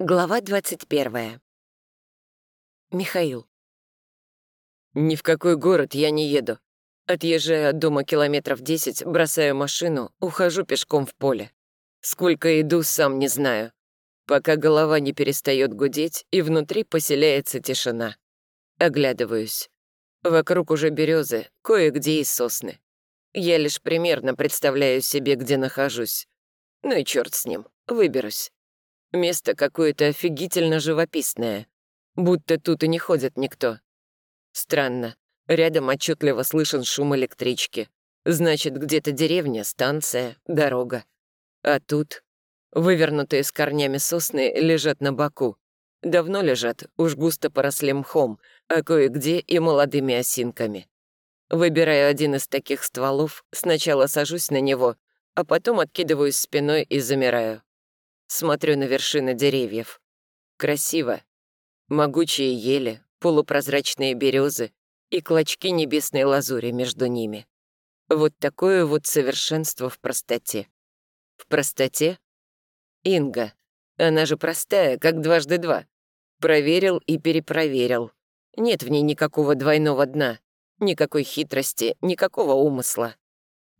Глава 21. Михаил. Ни в какой город я не еду. Отъезжая от дома километров десять, бросаю машину, ухожу пешком в поле. Сколько иду, сам не знаю. Пока голова не перестает гудеть, и внутри поселяется тишина. Оглядываюсь. Вокруг уже березы, кое-где и сосны. Я лишь примерно представляю себе, где нахожусь. Ну и черт с ним, выберусь. Место какое-то офигительно живописное. Будто тут и не ходит никто. Странно. Рядом отчетливо слышен шум электрички. Значит, где-то деревня, станция, дорога. А тут вывернутые с корнями сосны лежат на боку. Давно лежат, уж густо поросли мхом, а кое-где и молодыми осинками. Выбираю один из таких стволов, сначала сажусь на него, а потом откидываюсь спиной и замираю. Смотрю на вершины деревьев. Красиво. Могучие ели, полупрозрачные березы и клочки небесной лазури между ними. Вот такое вот совершенство в простоте. В простоте? Инга. Она же простая, как дважды два. Проверил и перепроверил. Нет в ней никакого двойного дна, никакой хитрости, никакого умысла.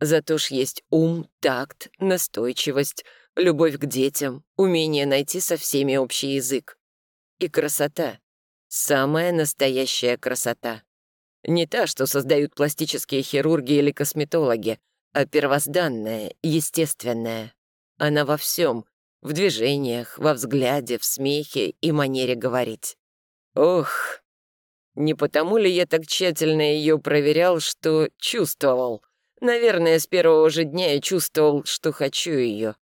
Зато ж есть ум, такт, настойчивость, любовь к детям, умение найти со всеми общий язык. И красота. Самая настоящая красота. Не та, что создают пластические хирурги или косметологи, а первозданная, естественная. Она во всем, в движениях, во взгляде, в смехе и манере говорить. Ох, не потому ли я так тщательно ее проверял, что чувствовал? Наверное, с первого же дня я чувствовал, что хочу ее.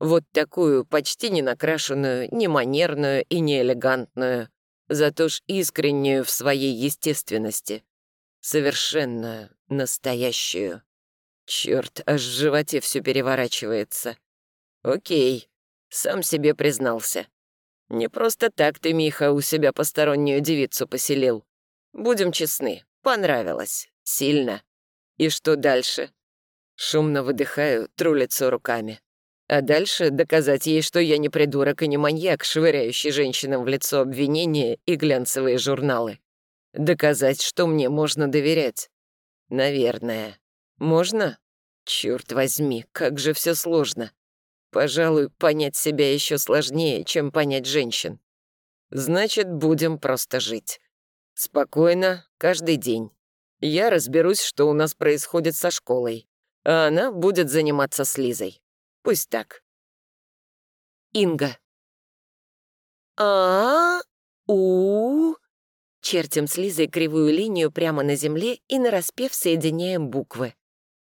Вот такую, почти не накрашенную, не манерную и не элегантную, зато ж искреннюю в своей естественности. Совершенную, настоящую. Черт, аж в животе все переворачивается. Окей, сам себе признался. Не просто так ты, Миха, у себя постороннюю девицу поселил. Будем честны, понравилось. Сильно. И что дальше? Шумно выдыхаю, тру лицо руками. А дальше доказать ей, что я не придурок и не маньяк, швыряющий женщинам в лицо обвинения и глянцевые журналы. Доказать, что мне можно доверять. Наверное. Можно? Черт возьми, как же все сложно. Пожалуй, понять себя еще сложнее, чем понять женщин. Значит, будем просто жить. Спокойно, каждый день. Я разберусь, что у нас происходит со школой, а она будет заниматься с Лизой. Пусть так. Инга. а у Чертим с Лизой кривую линию прямо на земле и нараспев соединяем буквы.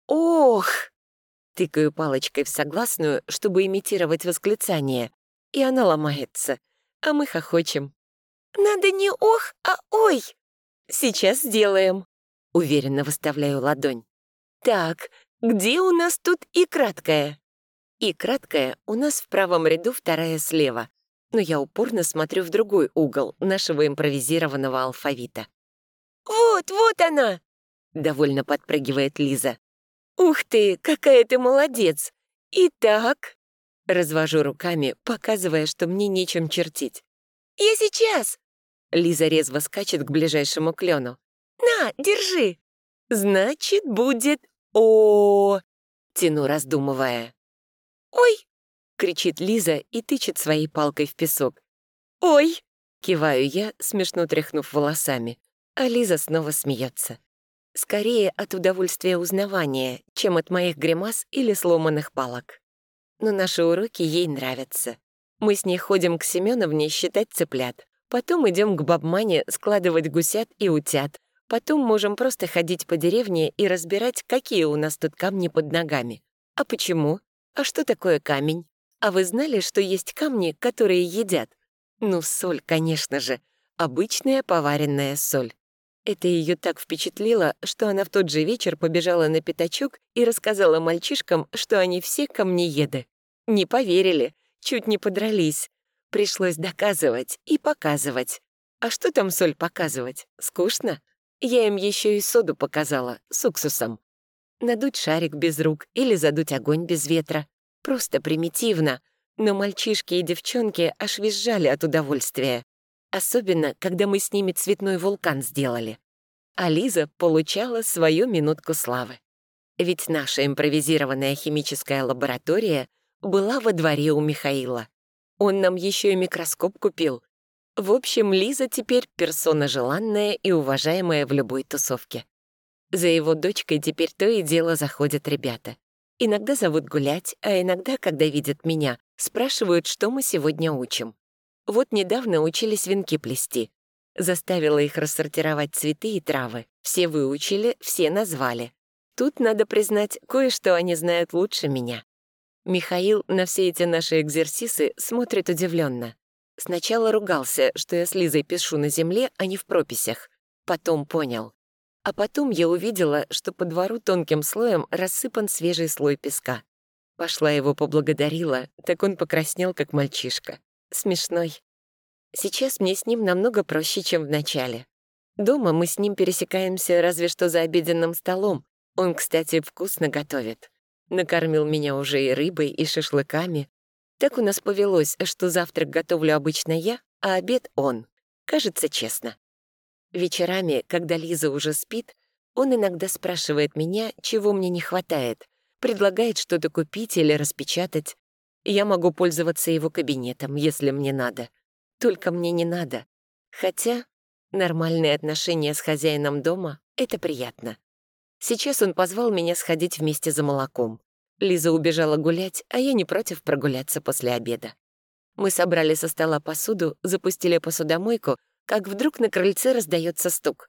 «Ох!» Тыкаю палочкой в согласную, чтобы имитировать восклицание, и она ломается, а мы хохочем. «Надо не ох, а ой!» «Сейчас сделаем!» Уверенно выставляю ладонь. «Так, где у нас тут и краткая?» И краткая у нас в правом ряду вторая слева, но я упорно смотрю в другой угол нашего импровизированного алфавита. «Вот, вот она!» — довольно подпрыгивает Лиза. «Ух ты, какая ты молодец! Итак...» Развожу руками, показывая, что мне нечем чертить. «Я сейчас!» Лиза резво скачет к ближайшему клену. «На, держи!» «Значит, будет О!» Тяну, раздумывая. «Ой!» — кричит Лиза и тычет своей палкой в песок. «Ой!» — киваю я, смешно тряхнув волосами, а Лиза снова смеется. Скорее от удовольствия узнавания, чем от моих гримас или сломанных палок. Но наши уроки ей нравятся. Мы с ней ходим к Семеновне считать цыплят. Потом идем к бабмане складывать гусят и утят. Потом можем просто ходить по деревне и разбирать, какие у нас тут камни под ногами. А почему? «А что такое камень? А вы знали, что есть камни, которые едят?» «Ну, соль, конечно же. Обычная поваренная соль». Это ее так впечатлило, что она в тот же вечер побежала на пятачок и рассказала мальчишкам, что они все камнееды. Не поверили, чуть не подрались. Пришлось доказывать и показывать. А что там соль показывать? Скучно? Я им еще и соду показала с уксусом. Надуть шарик без рук или задуть огонь без ветра. Просто примитивно. Но мальчишки и девчонки аж визжали от удовольствия. Особенно, когда мы с ними цветной вулкан сделали. А Лиза получала свою минутку славы. Ведь наша импровизированная химическая лаборатория была во дворе у Михаила. Он нам еще и микроскоп купил. В общем, Лиза теперь персона желанная и уважаемая в любой тусовке. За его дочкой теперь то и дело заходят ребята. Иногда зовут гулять, а иногда, когда видят меня, спрашивают, что мы сегодня учим. Вот недавно учились венки плести. Заставила их рассортировать цветы и травы. Все выучили, все назвали. Тут, надо признать, кое-что они знают лучше меня. Михаил на все эти наши экзерсисы смотрит удивленно. Сначала ругался, что я с Лизой пишу на земле, а не в прописях. Потом понял. А потом я увидела, что по двору тонким слоем рассыпан свежий слой песка. Пошла его поблагодарила, так он покраснел, как мальчишка. Смешной. Сейчас мне с ним намного проще, чем в начале. Дома мы с ним пересекаемся разве что за обеденным столом. Он, кстати, вкусно готовит. Накормил меня уже и рыбой, и шашлыками. Так у нас повелось, что завтрак готовлю обычно я, а обед — он. Кажется, честно. Вечерами, когда Лиза уже спит, он иногда спрашивает меня, чего мне не хватает, предлагает что-то купить или распечатать. Я могу пользоваться его кабинетом, если мне надо. Только мне не надо. Хотя нормальные отношения с хозяином дома — это приятно. Сейчас он позвал меня сходить вместе за молоком. Лиза убежала гулять, а я не против прогуляться после обеда. Мы собрали со стола посуду, запустили посудомойку, как вдруг на крыльце раздается стук.